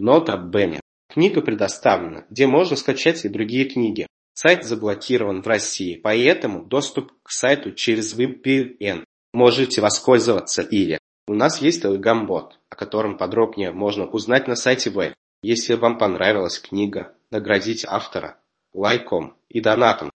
Нота Бенни. Книга предоставлена, где можно скачать и другие книги. Сайт заблокирован в России, поэтому доступ к сайту через VPN. Можете воспользоваться или. У нас есть Telegram-бот, о котором подробнее можно узнать на сайте Web. Если вам понравилась книга, наградите автора лайком и донатом.